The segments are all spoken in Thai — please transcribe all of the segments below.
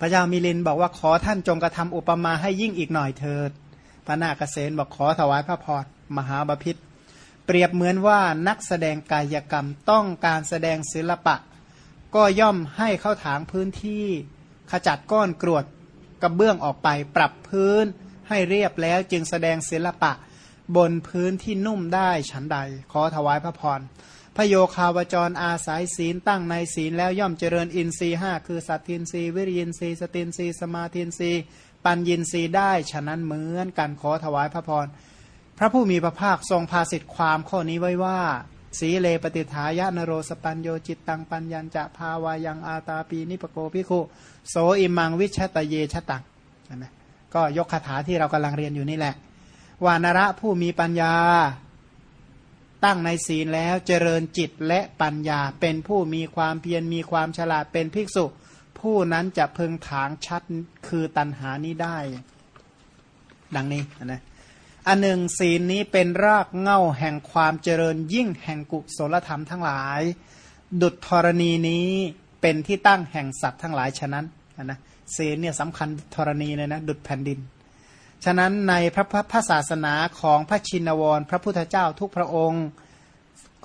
พระเจ้ามิลินบอกว่าขอท่านจงกระทำอุปมาให้ยิ่งอีกหน่อยเถิดพระนาคเษนบอกขอถวายพระพรมหาบาพิษเปรียบเหมือนว่านักแสดงกายกรรมต้องการแสดงศิลปะ ก็ย่อมให้เข้าถางพื้นที่ ขจัดก้อนกรวดกระเบื้องออกไปปรับพื้นให้เรียบแล้วจึงแสดงศิลปะ บนพื้นที่นุ่มได้ฉันใด ขอถวายพระพร พระโยคาวจรอาศัยศีลตั้งในศีลแล้วย่อมเจริญอินทรีห้าคือสัตทินรีวิริยินทรีสตินรีสมาธินรีปัญญินรีได้ ฉะนั้นเหมือนกันขอถวายพระพร พระผู้มีพระภาคทรงพาสิทธิความข้อนี้ไว้ว่า สีเลปฏิฐายะนโรสปัญโยจิตตังปัญญัญจะภาวายังอาตาปีนิปโกพิคุโสอิมังวิชตเยชตังนะก็ยกคาถาที่เรากำลังเรียนอยู่นี่แหละ วานระผู้มีปัญญา ตั้งในศีลแล้วเจริญจิตและปัญญา เป็นผู้มีความเพียรมีความฉลาดเป็นภิกษุ ผู้นั้นจะเพึงถางชัดคือตัณหานี้ได้ ดังนี้นะอันหนึ่งศีลนี้เป็นรากเง่าแห่งความเจริญยิ่งแห่งกุศลธรรมทั้งหลาย ดุจธรณีนี้เป็นที่ตั้งแห่งสัตว์ทั้งหลายฉะนั้นนะศีลเนี่ยสำคัญธรณีเลยนะ ดุจแผ่นดิน ฉะนั้นในพระพระศาสนาของพระชินวร พระพุทธเจ้าทุกพระองค์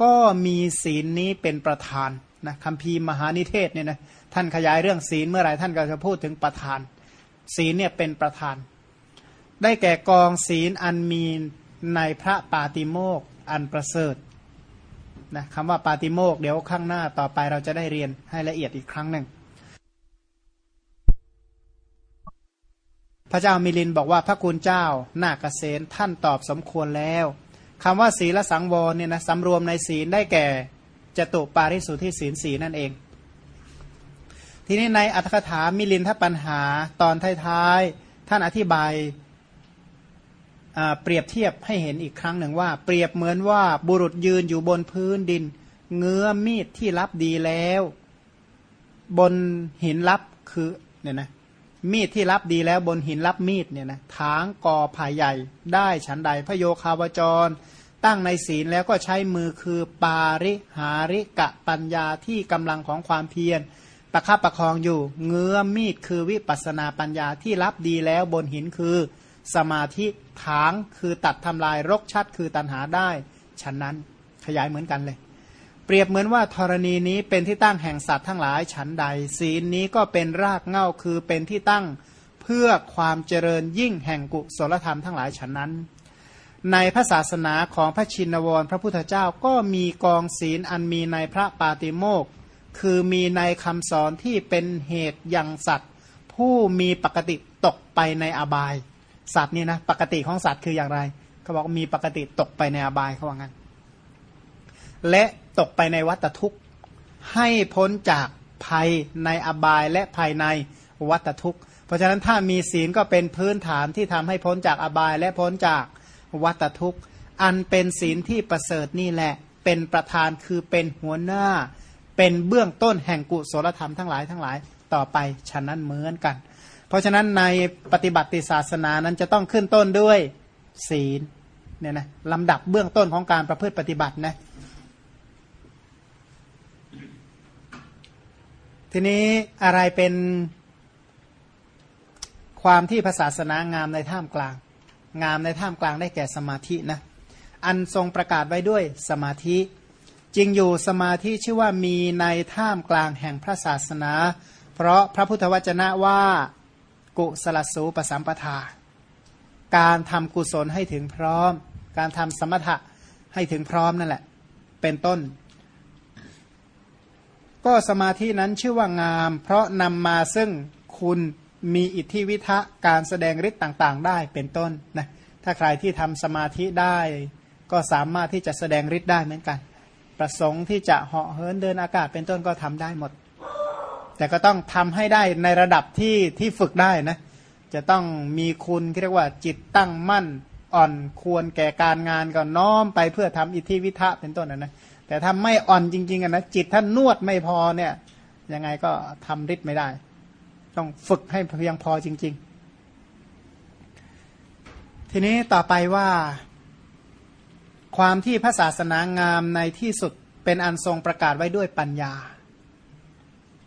ก็มีศีลนี้เป็นประธานนะคำพีมหานิเทศเนี่ยนะท่านขยายเรื่องศีลเมื่อไหร่ท่านก็จะพูดถึงประธาน ศีลเนี่ยเป็นประธาน ได้แก่กองศีลอันมีในพระปาติโมกอันประเสริฐนะคำว่าปาติโมกเดี๋ยวข้างหน้าต่อไปเราจะได้เรียนให้ละเอียดอีกครั้งหนึ่ง พระเจ้ามิลินบอกว่าพระคุณเจ้านาคเกษนท่านตอบสมควรแล้วคำว่าศีลสังวรเนี่ยนะสำรวมในศีลได้แก่จตุปาริสุทธิศีลสีนั่นเอง ทีนี้ในอัตถกถามิลินทปัญหาตอนท้ายๆ ท่านอธิบายเปรียบเทียบให้เห็นอีกครั้งหนึ่งว่า เปรียบเหมือนว่าบุรุษยืนอยู่บนพื้นดิน เงื้อมีดที่รับดีแล้ว บนหินรับคือเนี่ยนะ มีดที่รับดีแล้วบนหินรับมีดเนี่ยนะถางกอผาใหญ่ ได้ฉันใดพระโยคาวจร ตั้งในศีลแล้วก็ใช้มือคือปาริหาริกะปัญญาที่กำลังของความเพียรประคับประคองอยู่ เงื้อมีดคือวิปัสนาปัญญาที่รับดีแล้วบนหินคือสมาธิถางคือตัดทำลายรกชัดคือตันหาได้ฉันนั้นขยายเหมือนกันเลย เปรียบเหมือนว่าธรณีนี้เป็นที่ตั้งแห่งสัตว์ทั้งหลายฉันใด ศีลนี้ก็เป็นรากเง่าคือเป็นที่ตั้งเพื่อความเจริญยิ่งแห่งกุศลธรรมทั้งหลายฉันนั้น ในพระศาสนาของพระชินวรพระพุทธเจ้าก็มีกองศีลอันมีในพระปาติโมกคือมีในคำสอนที่เป็นเหตุยังสัตว์ ผู้มีปกติตกไปในอบาย สัตว์นี่นะปกติของสัตว์คืออย่างไร เขาบอกมีปกติตกไปในอบายเขาว่างั้นและ ตกไปในวัฏทุกข์ ให้พ้นจากภัยในอบายและภายในวัฏทุกข์ เพราะฉะนั้นถ้ามีศีลก็เป็นพื้นฐานที่ทำให้พ้นจากอบายและพ้นจากวัฏทุกข์ อันเป็นศีลที่ประเสริฐนี่แหละ เป็นประธานคือเป็นหัวหน้า เป็นเบื้องต้นแห่งกุศลธรรมทั้งหลายทั้งหลายต่อไปฉะนั้นเหมือนกัน เพราะฉะนั้นในปฏิบัติศาสนานั้นจะต้องขึ้นต้นด้วยศีลเนี่ยนะลำดับเบื้องต้นของการประพฤติปฏิบัตินะ ทีนี้อะไรเป็นความที่ภาษาศาสนางามในท่ามกลาง งามในท่ามกลางได้แก่สมาธินะอันทรงประกาศไว้ด้วยสมาธิ จริงอยู่สมาธิชื่อว่ามีในท่ามกลางแห่งพระศาสนา เพราะพระพุทธวจนะว่ากุสลสูปสัมปทา การทำกุศลให้ถึงพร้อม การทำสมถะให้ถึงพร้อมนั่นแหละ เป็นต้น ก็สมาธินั้นชื่อว่างาม เพราะนำมาซึ่งคุณมีอิทธิวิทะการแสดงฤทธิ์ต่างๆ ได้เป็นต้นนะถ้าใครที่ทำสมาธิได้ ก็สามารถที่จะแสดงฤทธิ์ได้เหมือนกัน ประสงค์ที่จะเหาะเหินเดินอากาศเป็นต้นก็ทำได้หมด แต่ก็ต้องทำให้ได้ในระดับที่ที่ฝึกได้นะจะต้องมีคุณเรียกว่าจิตตั้งมั่นอ่อนควรแก่การงานก็น้อมไปเพื่อทำอิทธิวิทะเป็นต้นนะนะ แต่ถ้าไม่อ่อนจริงๆนะจิตท่านนวดไม่พอเนี่ยยังไงก็ทำฤทธิ์ไม่ได้ ต้องฝึกให้เพียงพอจริง ๆ ทีนี้ต่อไปว่า ความที่พระศาสนางามในที่สุดเป็นอันทรงประกาศไว้ด้วยปัญญา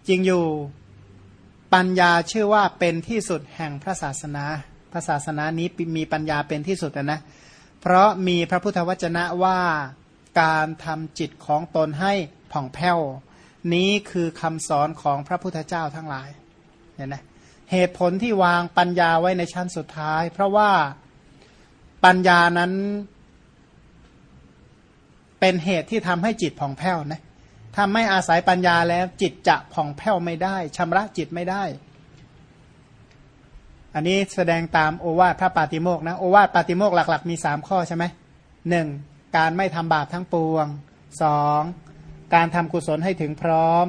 จริงอยู่ปัญญาชื่อว่าเป็นที่สุดแห่งพระศาสนา พระศาสนานี้มีปัญญาเป็นที่สุดนะ เพราะมีพระพุทธวจนะว่า การทำจิตของตนให้ผ่องแผ้ว นี้คือคำสอนของพระพุทธเจ้าทั้งหลายเนี่ยนะเหตุผลที่วางปัญญาไว้ในชั้นสุดท้าย เพราะว่าปัญญานั้นเป็นเหตุที่ทำให้จิตผ่องแผ้วนะถ้าไม่อาศัยปัญญาแล้วจิตจะผ่องแผ้วไม่ได้ชำระจิตไม่ได้ อันนี้แสดงตามโอวาทพระปาติโมกนะ โอวาทปาติโมกหลัก ๆ มีสามข้อใช่ไหมหนึ่ง การไม่ทำบาปทั้งปวงสองการทำกุศลให้ถึงพร้อม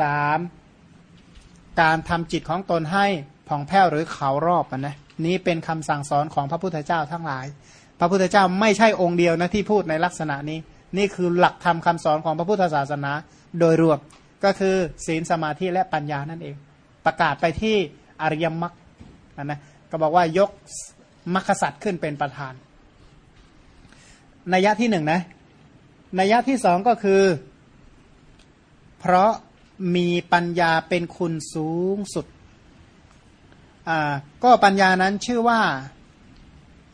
สามการทำจิตของตนให้ผ่องแผ้วหรือเขารอบนะนี้เป็นคำสั่งสอนของพระพุทธเจ้าทั้งหลาย พระพุทธเจ้าไม่ใช่องค์เดียวนะที่พูดในลักษณะนี้ นี่คือหลักธรรมคาสอนของพระพุทธศาสนา โดยรวมก็คือศีลสมาธิและปัญญานั่นเอง ประกาศไปที่อริยมรรคนะก็บอกว่ายกมรรคสัตว์ขึ้นเป็นประธาน นัยยะที่หนึ่งนะนัยยะที่สองก็คือ เพราะมีปัญญาเป็นคุณสูงสุดอ่าก็ปัญญานั้นชื่อว่า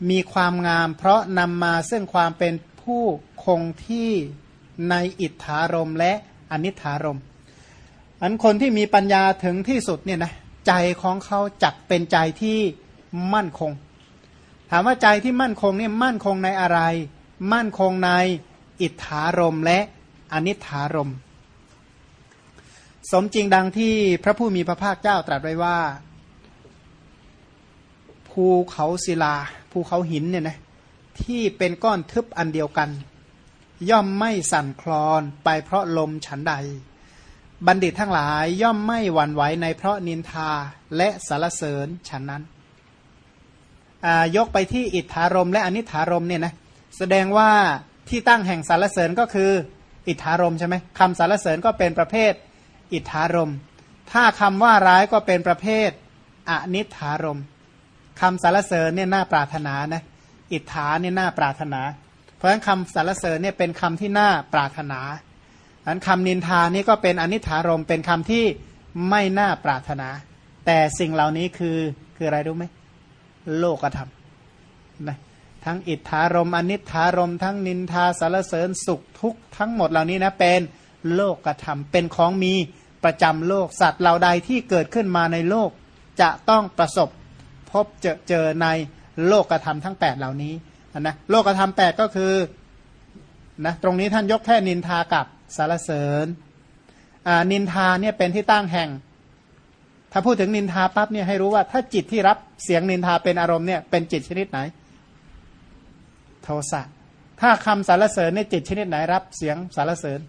มีความงาม เพราะนำมาซึ่งความเป็นผู้คงที่ในอิทธารมและอนิธารมอันคนที่มีปัญญาถึงที่สุดเนี่ยนะใจของเขาจักเป็นใจที่มั่นคง ถามว่าใจที่มั่นคงเนี่ยมั่นคงในอะไร มั่นคงในอิทธารมและอนิธารม สมจริงดังที่พระผู้มีพระภาคเจ้าตรัสไว้ว่า ภูเขาศิลา ภูเขาหินเนี่ยนะที่เป็นก้อนทึบอันเดียวกัน ย่อมไม่สั่นคลอนไปเพราะลมฉันใด บัณฑิตทั้งหลายย่อมไม่หวั่นไหวในเพราะนินทาและสารเสริญฉันนั้นยกไปที่อิทธารมและอนิธารมเนี่ยนะ แสดงว่าที่ตั้งแห่งสารเสริญก็คือ อิทธารมใช่ไหมคำสารเสริญก็เป็นประเภท อิทธารม ถ้าคำว่าร้ายก็เป็นประเภทอนิธารมคำสารเสริญเนี่ยน่าปรารถนานะอิทธาเนี่ยน่าปรารถนา เพราะฉะนั้นคำสารเสริญเนี่ยเป็นคำที่น่าปรารถนาอันคำนินทานี่ก็เป็นอนิธารมเป็นคำที่ไม่น่าปรารถนา แต่สิ่งเหล่านี้คือคืออะไรรู้ไหมโลกธรรมนะ ทั้งอิทธารมอนิธารมทั้งนินทาสารเสริญสุขทุกทั้งหมดเหล่านี้นะเป็นโลกกระทำเป็นของมีประจำโลกสัตว์เหล่าใดที่เกิดขึ้นมาในโลก จะต้องประสบพบเจอเจอในโลกกระทำทั้ง 8 เหล่านี้นะโลกกระทำแปดก็คือนะตรงนี้ท่านยกแค่นินทากับสารเสริญนินทาเนี่ยเป็นที่ตั้งแห่ง ถ้าพูดถึงนินทาปั๊บเนี่ยให้รู้ว่าถ้าจิตที่รับเสียงนินทาเป็นอารมณ์เนี่ยเป็นจิตชนิดไหน โทสะถ้าคำสารเสริญเนี่ยจิตชนิดไหนรับเสียงสารเสริญ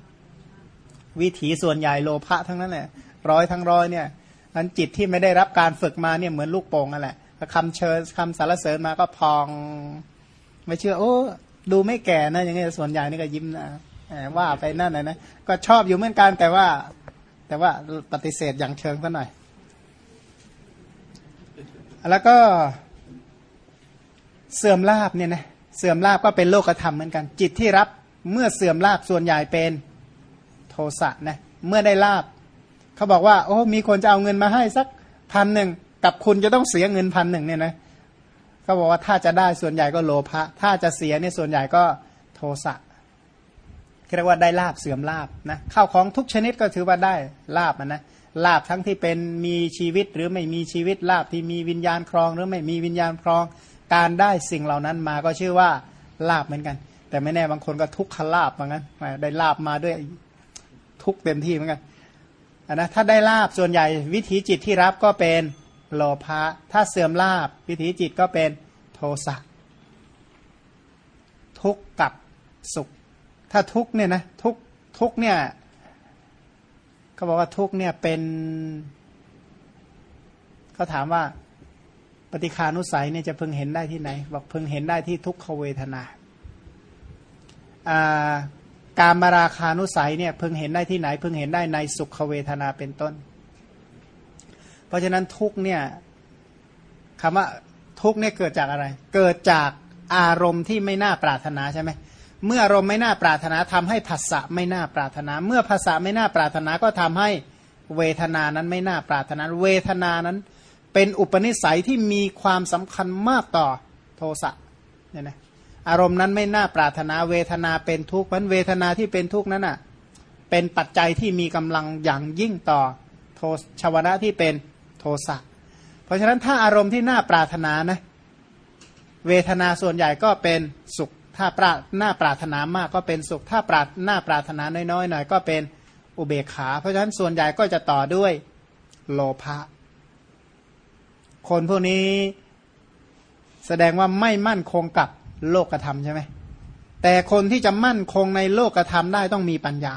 วิถีส่วนใหญ่โลภะทั้งนั้นแหละร้อยทั้งร้อยเนี่ยนั้นจิตที่ไม่ได้รับการฝึกมาเนี่ยเหมือนลูกโป่งนั่นแหละคำเชิญคำสารเสริญมาก็พอง ไม่เชื่อ โอ้ดูไม่แก่นะอย่างเงี้ยส่วนใหญ่นี่ก็ยิ้มนะว่าไปนั่นนะนะก็ชอบอยู่เหมือนกันแต่ว่า แต่ว่าปฏิเสธอย่างเชิงซะหน่อย แล้วก็เสื่อมลาบเนี่ยนะ เสื่อมลาบก็เป็นโลกธรรมเหมือนกัน จิตที่รับเมื่อเสื่อมลาบส่วนใหญ่เป็นโทสะนะเมื่อได้ลาบเขาบอกว่า โอ้มีคนจะเอาเงินมาให้สักพันหนึ่งกับคุณจะต้องเสียเงินพันหนึ่งเนี่ยนะเขาบอกว่าถ้าจะได้ส่วนใหญ่ก็โลภะถ้าจะเสียเนี่ยส่วนใหญ่ก็โทสะเรียกว่าได้ลาบเสื่อมลาบนะข้าวของทุกชนิดก็ถือว่าได้ลาบนะลาบทั้งที่เป็นมีชีวิตหรือไม่มีชีวิตลาบที่มีวิญญาณครอง หรือไม่มีวิญญาณครอง การได้สิ่งเหล่านั้นมาก็ชื่อว่าลาบเหมือนกัน แต่ไม่แน่บางคนก็ทุกขลาบเหมือนกันได้ลาบมาด้วยทุกเต็มที่เหมือนกันนะถ้าได้ลาบส่วนใหญ่วิถีจิตที่รับก็เป็นโลภะถ้าเสื่อมลาบวิถีจิตก็เป็นโทสะทุกข์กับสุข ถ้าทุกข์เนี่ยนะทุกทุกเนี่ยเขาบอกว่าทุกเนี่ยเป็นเขาถามว่า ปฏิคานุสัยเนี่ยจะพึงเห็นได้ที่ไหน บอกพึงเห็นได้ที่ทุกขเวทนาการมาราคานุสัยเนี่ยพึงเห็นได้ที่ไหน พึงเห็นได้ในสุขเวทนาเป็นต้น เพราะฉะนั้นทุกเนี่ยคำว่าทุกเนี่ยเกิดจากอะไร เกิดจากอารมณ์ที่ไม่น่าปรารถนาใช่ไหมเมื่ออารมณ์ไม่น่าปรารถนาทำให้ภาษะไม่น่าปรารถนา เมื่อภาษะไม่น่าปรารถนาก็ทำให้เวทนานั้นไม่น่าปรารถนา เวทนานั้น เป็นอุปนิสัยที่มีความสำคัญมากต่อโทสะเนี่ยนะอารมณ์นั้นไม่น่าปรารถนาเวทนาเป็นทุกข์มันเวทนาที่เป็นทุกข์นั้นอะเป็นปัจจัยที่มีกำลังอย่างยิ่งต่อโทชวนะที่เป็นโทสะเพราะฉะนั้นถ้าอารมณ์ที่น่าปรารถนานะเวทนาส่วนใหญ่ก็เป็นสุข ถ้าปราหน้าปรารถนามากก็เป็นสุข ถ้าปราหน้าปรารถนาน้อยๆหน่อยก็เป็นอุเบกขา เพราะฉะนั้นส่วนใหญ่ก็จะต่อด้วยโลภะ คนพวกนี้แสดงว่าไม่มั่นคงกับโลกธรรมใช่ไหมแต่คนที่จะมั่นคงในโลกธรรมได้ต้องมีปัญญา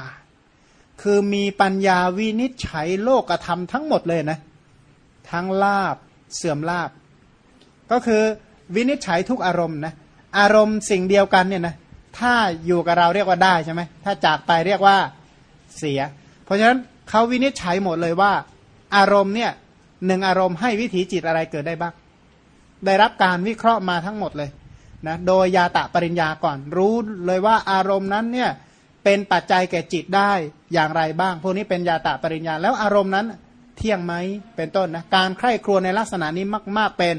คือมีปัญญาวินิจฉัยโลกธรรมทั้งหมดเลยนะ ทั้งลาบเสื่อมลาบ ก็คือวินิจฉัยทุกอารมณ์นะอารมณ์สิ่งเดียวกันเนี่ยนะถ้าอยู่กับเราเรียกว่าได้ใช่ไหมถ้าจากไปเรียกว่าเสีย เพราะฉะนั้นเขาวินิจฉัยหมดเลยว่า อารมณ์เนี่ย หนึ่งอารมณ์ให้วิถีจิตอะไรเกิดได้บ้าง ได้รับการวิเคราะห์มาทั้งหมดเลยนะโดยยาตะปริญญาก่อน รู้เลยว่าอารมณ์นั้นเนี่ยเป็นปัจจัยแก่จิตได้อย่างไรบ้าง พวกนี้เป็นยาตะปริญญา แล้วอารมณ์นั้นเที่ยงไหมเป็นต้นนะการใคร่ครวญในลักษณะนี้มาก ๆ เป็น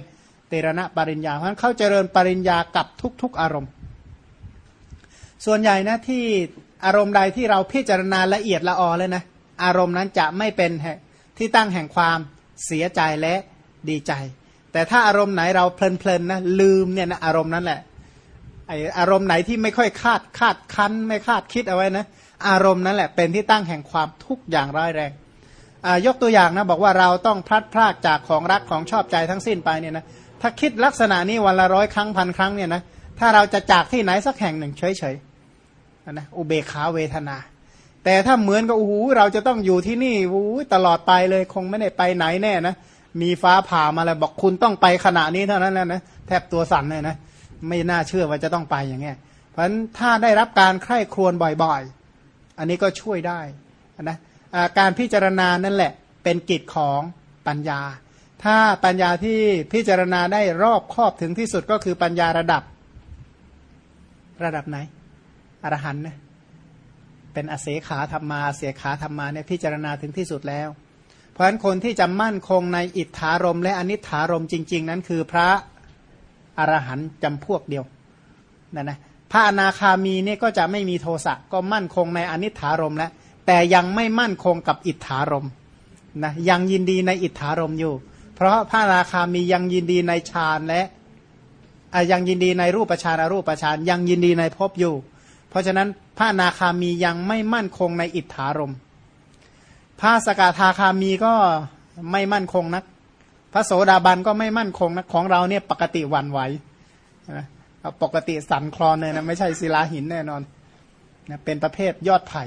เตระณะปริญญาเพราะฉะนั้นเขาเจริญปริญญากับทุก ๆ อารมณ์ ส่วนใหญ่นะที่อารมณ์ใดที่เราพิจารณาละเอียดละออเลยนะอารมณ์นั้นจะไม่เป็นที่ตั้งแห่งความ เสียใจและดีใจ แต่ถ้าอารมณ์ไหนเราเพลินๆนะลืมเนี่ยนะอารมณ์นั้นแหละไออารมณ์ไหนที่ไม่ค่อยคาดคาดคันไม่คาดคิดเอาไว้นะอารมณ์นั้นแหละเป็นที่ตั้งแห่งความทุกข์อย่างร้ายแรงยกตัวอย่างนะบอกว่าเราต้องพลัดพรากจากของรักของชอบใจทั้งสิ้นไปเนี่ยนะถ้าคิดลักษณะนี้วันละร้อยครั้งพันครั้งเนี่ยนะถ้าเราจะจากที่ไหนสักแห่งหนึ่งเฉยๆนะอุเบกขาเวทนา แต่ถ้าเหมือนกับโอ้โหเราจะต้องอยู่ที่นี่โอ้ตลอดไปเลยคงไม่ได้ไปไหนแน่นะมีฟ้าผ่ามาแล้วบอกคุณต้องไปขณะนี้เท่านั้นแล้วนะแทบตัวสั่นเลยนะไม่น่าเชื่อว่าจะต้องไปอย่างเงี้ยเพราะฉะนั้นถ้าได้รับการใคร่ครวญบ่อยๆ อันนี้ก็ช่วยได้นะการพิจารณานั่นแหละเป็นกิจของปัญญา ถ้าปัญญาที่พิจารณาได้รอบครอบถึงที่สุดก็คือปัญญาระดับ ระดับไหนอรหันต์นะ เป็นอเสขาธรรมาเสียขาธรรมาเนี่ยพิจารณาถึงที่สุดแล้ว เพราะฉะนั้นคนที่จะมั่นคงในอิทธารมและอนิถารมจริง ๆ นั้นคือพระอรหันต์จำพวกเดียวนั่นนะพระอนาคามีเนี่ยก็จะไม่มีโทสะก็มั่นคงในอนิถารมแล้วแต่ยังไม่มั่นคงกับอิทธารมนะยังยินดีในอิทธารมอยู่ เพราะพระราคามียังยินดีในฌานและยังยินดีในรูปฌานอรูปฌานยังยินดีในภพอยู่ เพราะฉะนั้นพระนาคามียังไม่มั่นคงในอิทธารมพระสกทาคามีก็ไม่มั่นคงนัก พระโสดาบันก็ไม่มั่นคงนักของเราเนี่ยปกติวันไหวนะปกติสันคลอนเลยนะไม่ใช่ศิลาหินแน่นอนนะเป็นประเภทยอดไผ่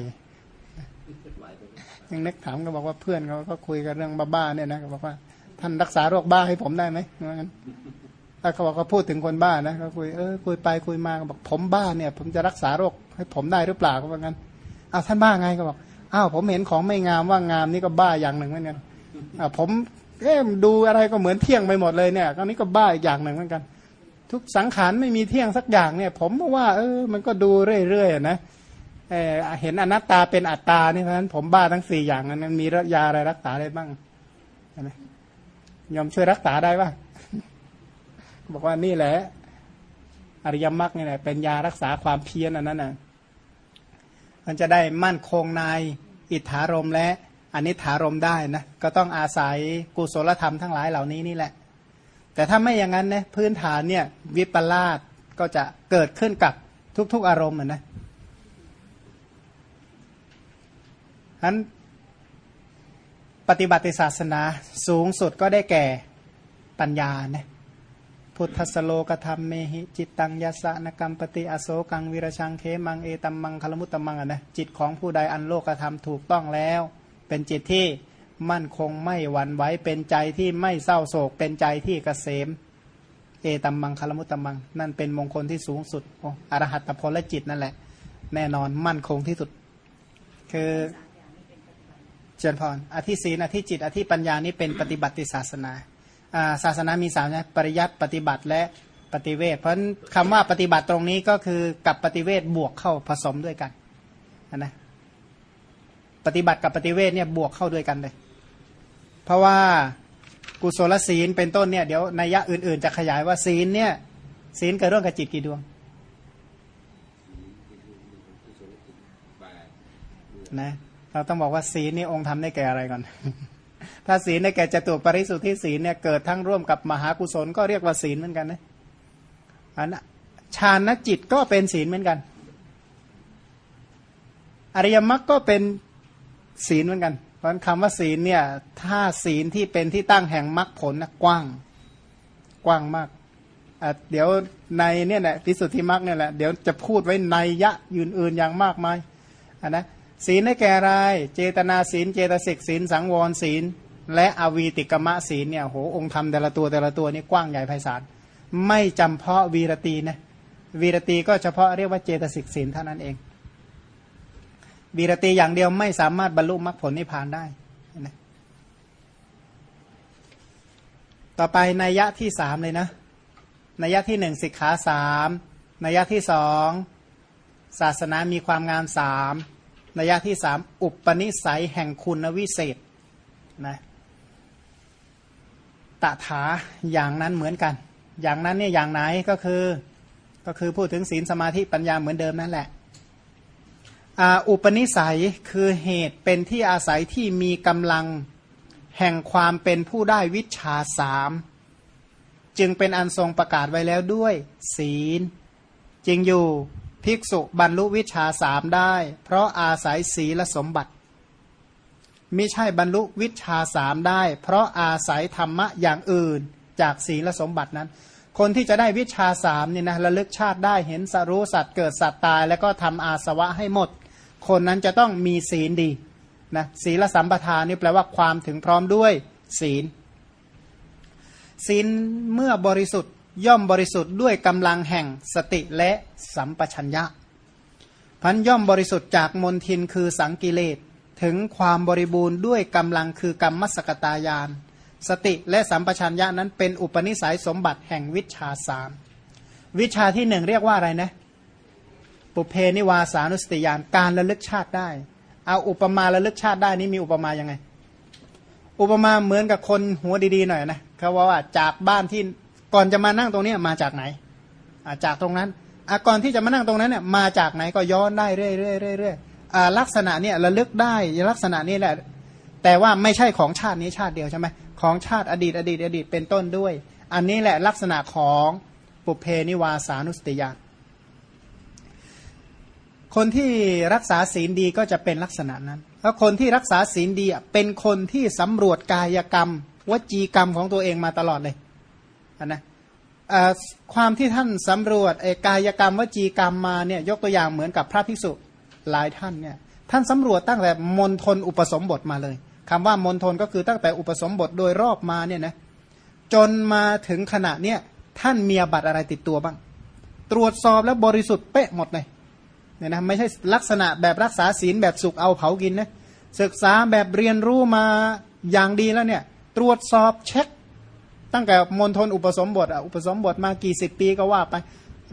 ยังนึกถามก็บอกว่าเพื่อนเขาก็คุยกันเรื่องบ้าๆเนี่ยนะก็บอกว่าท่านรักษาโรคบ้าให้ผมได้ไหมงั้น ถ้าเขาบอกเขาพูดถึงคนบ้านะเขาคุยเออคุยไปคุยมาบอกผมบ้าเนี่ย ผมจะรักษาโรคให้ผมได้หรือเปล่าก็ว่างั้นอ้าวท่านบ้าไงก็บอกอ้าวผมเห็นของไม่งามว่างามนี่ก็บ้าอย่างหนึ่งเหมือนกันอ้าวผมเอ๊ดูอะไรก็เหมือนเที่ยงไปหมดเลยเนี่ยก็นี้ก็บ้าอีกอย่างหนึ่งเหมือนกัน ทุกสังขารไม่มีเที่ยงสักอย่างเนี่ย ผมว่า เออ มันก็ดูเรื่อยๆนะเออเห็นอนัตตาเป็นอัตตานี่เพราะฉะนั้นผมบ้าทั้งสี่อย่างนั้นมียาอะไรรักษาได้บ้างไหมยอมช่วยรักษาได้ปะ บอกว่านี่แหละ อริยมรรคนี่แหละเป็นยารักษาความเพียรอันนั้นน่ะมันจะได้มั่นคงในอิทธารมและอันิถารมได้นะก็ต้องอาศัยกุศลธรรมทั้งหลายเหล่านี้นี่แหละ แต่ถ้าไม่อย่างนั้นเนี่ยพื้นฐานเนี่ยวิปลาสก็จะเกิดขึ้นกับทุก ๆ อารมณ์นะฉะนั้นปฏิบัติศาสนาสูงสุดก็ได้แก่ปัญญานะ พุทธสโลกธรรมเมหิ จิตตังยัสนกรรมปฏิอโศกังวิรชังเคมังเอตัมมังคลมุตตมังนะจิตของผู้ใดอันโลกธรรมถูกต้องแล้ว เป็นจิตที่มั่นคงไม่หวั่นไหวเป็นใจที่ไม่เศร้าโศก เป็นใจที่เกษม เอตัมมังคลมุตตมัง นั่นเป็นมงคลที่สูงสุดโอรหัตผลและจิตนั่นแหละ แน่นอนมั่นคงที่สุด คือเจริญพรอธิศีนอธิจิตอธิปัญญานี่เป็นปฏิบัติศาสนา ศาสนามีสามนะปริยัติปฏิบัติและปฏิเวทเพราะคำว่าปฏิบัติตรงนี้ก็คือกับปฏิเวทบวกเข้าผสมด้วยกันนะปฏิบัติกับปฏิเวทเนี่ยบวกเข้าด้วยกันเลย เพราะว่ากุศลศีลเป็นต้นเนี่ยเดี๋ยวนัยยะอื่นๆ จะขยายว่าศีลเนี่ยศีลเกิดร่วมกับจิตกี่ดวงนะเราต้องบอกว่าศีลนี่องค์ทำได้แก่อะไรก่อน ถ้าศีลได้แก่จตุปริสุทธิศีลเนี่ยเกิดทั้งร่วมกับมหากุศลก็เรียกว่าศีลเหมือนกันนะอันนะฌานจิตก็เป็นศีลเหมือนกัน อริยมรรคก็เป็นศีลเหมือนกัน เพราะคำว่าศีลเนี่ยถ้าศีลที่เป็นที่ตั้งแห่งมรรคผลนะกว้างกว้างมากเดี๋ยวในเนี่ยแหละพิสุทธิมรรคเนี่ยแหละเดี๋ยวจะพูดไว้ในยะยืนอื่นอย่างมากมายอันนะศีลได้แก่อะไร เจตนาศีล เจตสิกศีล สังวรศีล และอวีติกมะศีลเนี่ยโหองค์ธรรมแต่ละตัวแต่ละตัวนี่กว้างใหญ่ไพศาลไม่จำเพาะวีรตีนะวีรตีก็เฉพาะเรียกว่าเจตสิกศีลเท่านั้นเอง วีรตีอย่างเดียวไม่สามารถบรรลุมรรคผลนิพพานได้นะต่อไปนัยยะที่สามเลยนะนัยยะที่หนึ่งสิกขาสามนัยยะที่สองศาสนามีความงามสามนัยยะที่สามอุปนิสัยแห่งคุณวิเศษนะ ตถาอย่างนั้นเหมือนกัน อย่างนั้นเนี่ยอย่างไหนก็คือก็คือพูดถึงศีลสมาธิปัญญาเหมือนเดิมนั่นแหละอุปนิสัยคือเหตุเป็นที่อาศัยที่มีกำลังแห่งความเป็นผู้ได้วิชาสามจึงเป็นอันทรงประกาศไว้แล้วด้วย ศีลจริงอยู่ภิกษุบรรลุวิชาสามได้ เพราะอาศัยศีลสมบัติ มิใช่บรรลุวิชาสามได้ เพราะอาศัยธรรมะอย่างอื่นจากศีลสมบัตินั้น คนที่จะได้วิชาสามนี่นะระลึกชาติได้เห็นสรู้สัตว์เกิดสัตว์ตาย แล้วก็ทำอาสวะให้หมด คนนั้นจะต้องมีศีลดีนะศีลสัมปทานนี่แปลว่าความถึงพร้อมด้วยศีล ศีลเมื่อบริสุทธิ์ย่อมบริสุทธิ์ด้วยกำลังแห่งสติและสัมปชัญญะพันย่อมบริสุทธิ์จากมนทินคือสังกิเลส ถึงความบริบูรณ์ด้วยกำลังคือกรรมสกตายาน สติและสัมปชัญญะนั้นเป็นอุปนิสัยสมบัติแห่งวิชาสามวิชาที่หนึ่งเรียกว่าอะไรนะ ปุเพนิวาสานุสติยานการระลึกชาติได้ เอาอุปมาระลึกชาติได้นี่มีอุปมายังไง อุปมาเหมือนกับคนหัวดีๆหน่อยนะเขาว่าจากบ้านที่ก่อนจะมานั่งตรงนี้มาจากไหนจากตรงนั้นก่อนที่จะมานั่งตรงนั้นเนี่ยมาจากไหนก็ย้อนได้เรื่อยๆๆ ลักษณะเนี่ยระลึกได้ลักษณะนี้แหละ แต่ว่าไม่ใช่ของชาตินี้ชาติเดียวใช่ไหมของชาติอดีตอดีตอดีตเป็นต้นด้วย อันนี้แหละลักษณะของปุเพนิวาสานุสติยาคนที่รักษาศีลดีก็จะเป็นลักษณะนั้นแล้วคนที่รักษาศีลดีเป็นคนที่สำรวจกายกรรม วจีกรรมของตัวเองมาตลอดเลยนะความที่ท่านสำรวจกายกรรมวจีกรรมมาเนี่ยยกตัวอย่างเหมือนกับพระภิกษุ หลายท่านเนี่ยท่านสำรวจตั้งแต่มณฑลอุปสมบทมาเลยคำว่ามณฑลก็คือตั้งแต่อุปสมบทโดยรอบมาเนี่ยนะจนมาถึงขณะเนี้ยท่านมีบัตรอะไรติดตัวบ้าง ตรวจสอบแล้วบริสุทธิ์เป๊ะหมดเลยเนี่ยนะไม่ใช่ลักษณะแบบรักษาศีลแบบสุกเอาเผากินนะศึกษาแบบเรียนรู้มาอย่างดีแล้วเนี่ยตรวจสอบเช็คตั้งแต่มณฑลอุปสมบทอะอุปสมบทมากี่สิบปีก็ว่าไป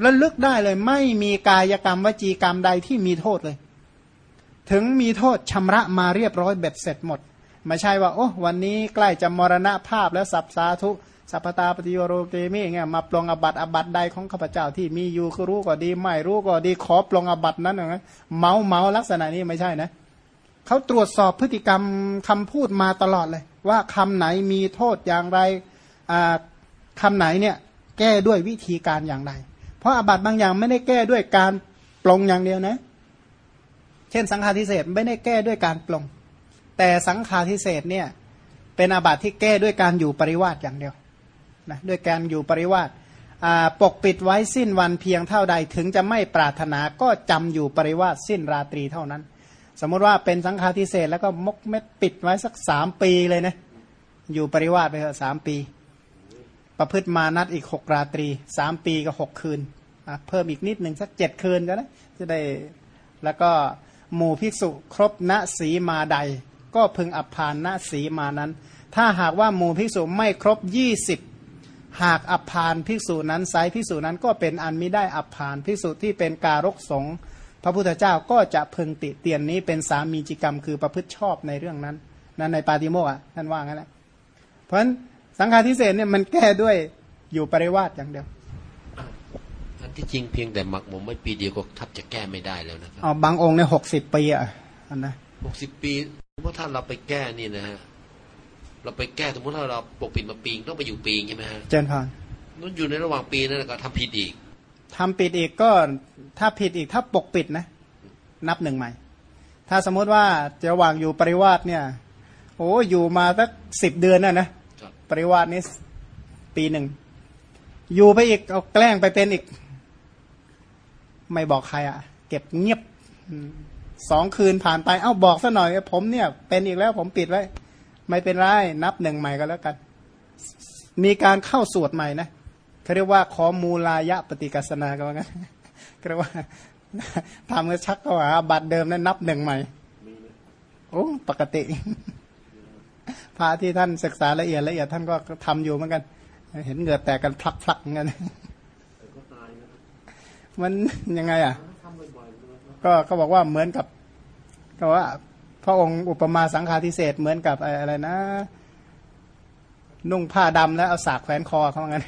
แล้วลึกได้เลย ไม่มีกายกรรมวจีกรรมใดที่มีโทษเลย ถึงมีโทษชำระมาเรียบร้อยเบ็ดเสร็จหมด ไม่ใช่ว่า โอ้วันนี้ใกล้จะมรณะภาพแล้วสับสาธุสัพตาปฏิโยโรเกมิเงี้ยมาปลงอบัตอบัตใดของข้าพเจ้าที่มีอยู่ก็รู้ก็ดีไม่รู้ก็ดีขอปลงอบัตนั้นนะเมาเมาลักษณะนี้ไม่ใช่นะเขาตรวจสอบพฤติกรรมคำพูดมาตลอดเลย ว่าคำไหนมีโทษอย่างไรคำไหนเนี่ยแก้ด้วยวิธีการอย่างไร เพราะอาบัติบางอย่างไม่ได้แก้ด้วยการปลงอย่างเดียวนะ เช่นสังฆาทิเศษไม่ได้แก้ด้วยการปลง แต่สังฆาทิเศษเนี่ยเป็นอาบัติที่แก้ด้วยการอยู่ปริวาสอย่างเดียวนะด้วยการอยู่ปริวาสปกปิดไว้สิ้นวันเพียงเท่าใดถึงจะไม่ปรารถนาก็จำอยู่ปริวาสสิ้นราตรีเท่านั้น สมมติว่าเป็นสังฆาทิเศษแล้วก็มกเม็ดปิดไว้สักสามปีเลยนะอยู่ปริวาสไปเถอะสามปี ประพฤติมานัดอีกหกราตรีสามปีก็หกคืนเพิ่มอีกนิดหนึ่งสักเจ็ดคืนก็นะจะได้แล้วก็หมู่ภิกษุครบณสีมาใด ก็พึงอับพานณสีมานั้น ถ้าหากว่าหมู่ภิกษุไม่ครบยี่สิบหากอับพานภิกษุนั้นไซภิกษุนั้นก็เป็นอันไม่ได้อับพานภิกษุที่เป็นการกสงพระพุทธเจ้าก็จะพึงติเตียนนี้เป็นสามีจิกรรมคือประพฤติชอบในเรื่องนั้นนั้นในปาติโมกะท่านว่างั้นแหละเพราะฉะนั้น สังฆาทิเศษเนี่ยมันแก้ด้วยอยู่ปริวาสอย่างเดียวอันที่จริงเพียงแต่หมักหมมไว้ปีเดียวก็ทับจะแก้ไม่ได้แล้วนะครับเอาบางองค์เนี่ยหกสิบปีอะอันนะหกสิบปีสมมติถ้าเราไปแก้นี่นะฮะเราไปแก้สมมติถ้าเราปกปิดมาปีต้องไปอยู่ปีใช่ไหมฮะเจนพานนั่นอยู่ในระหว่างปีนั่นก็ทำผิดอีกทำปิดอีกก็ถ้าผิดอีกถ้าปกปิดนะ นับหนึ่งใหม่ ถ้าสมมติว่าระหว่างอยู่ปริวาสเนี่ยโอ้อยู่มาสักสิบเดือนน่ะนะครับ ปริวาสนี้ปีหนึ่ง อยู่ไปอีกเอาแกล้งไปเป็นอีก ไม่บอกใครอะ่ะ เก็บเงียบอืมสองคืนผ่านไป เอ้าบอกซะหน่อย ผมเนี่ย เป็นอีกแล้วผมปิดไว้ ไม่เป็นไร นับหนึ่งใหม่ก็แล้วกัน มีการเข้าสวดใหม่นะเขาเรียกว่าขอมูลายะปฏิกัสนาก็ว่างั้นก็เรียกว่าทำก็ชักเข้าหาบัตรเดิมนั้นนับหนึ่งใหม่โอ้ปกติ พระที่ท่านศึกษาละเอียดละเอียดท่านก็ทำอยู่เหมือนกัน เห็นเหงื่อแตกกันพลักพลักเหมือนกันมันยังไงอะ ก็เขาบอกว่าเหมือนกับก็ว่า พระองค์อุปมาสังฆาทิเศษเหมือนกับอะไรนะ นุ่งผ้าดำแล้วเอาสากแขวนคอเขาว่างั้น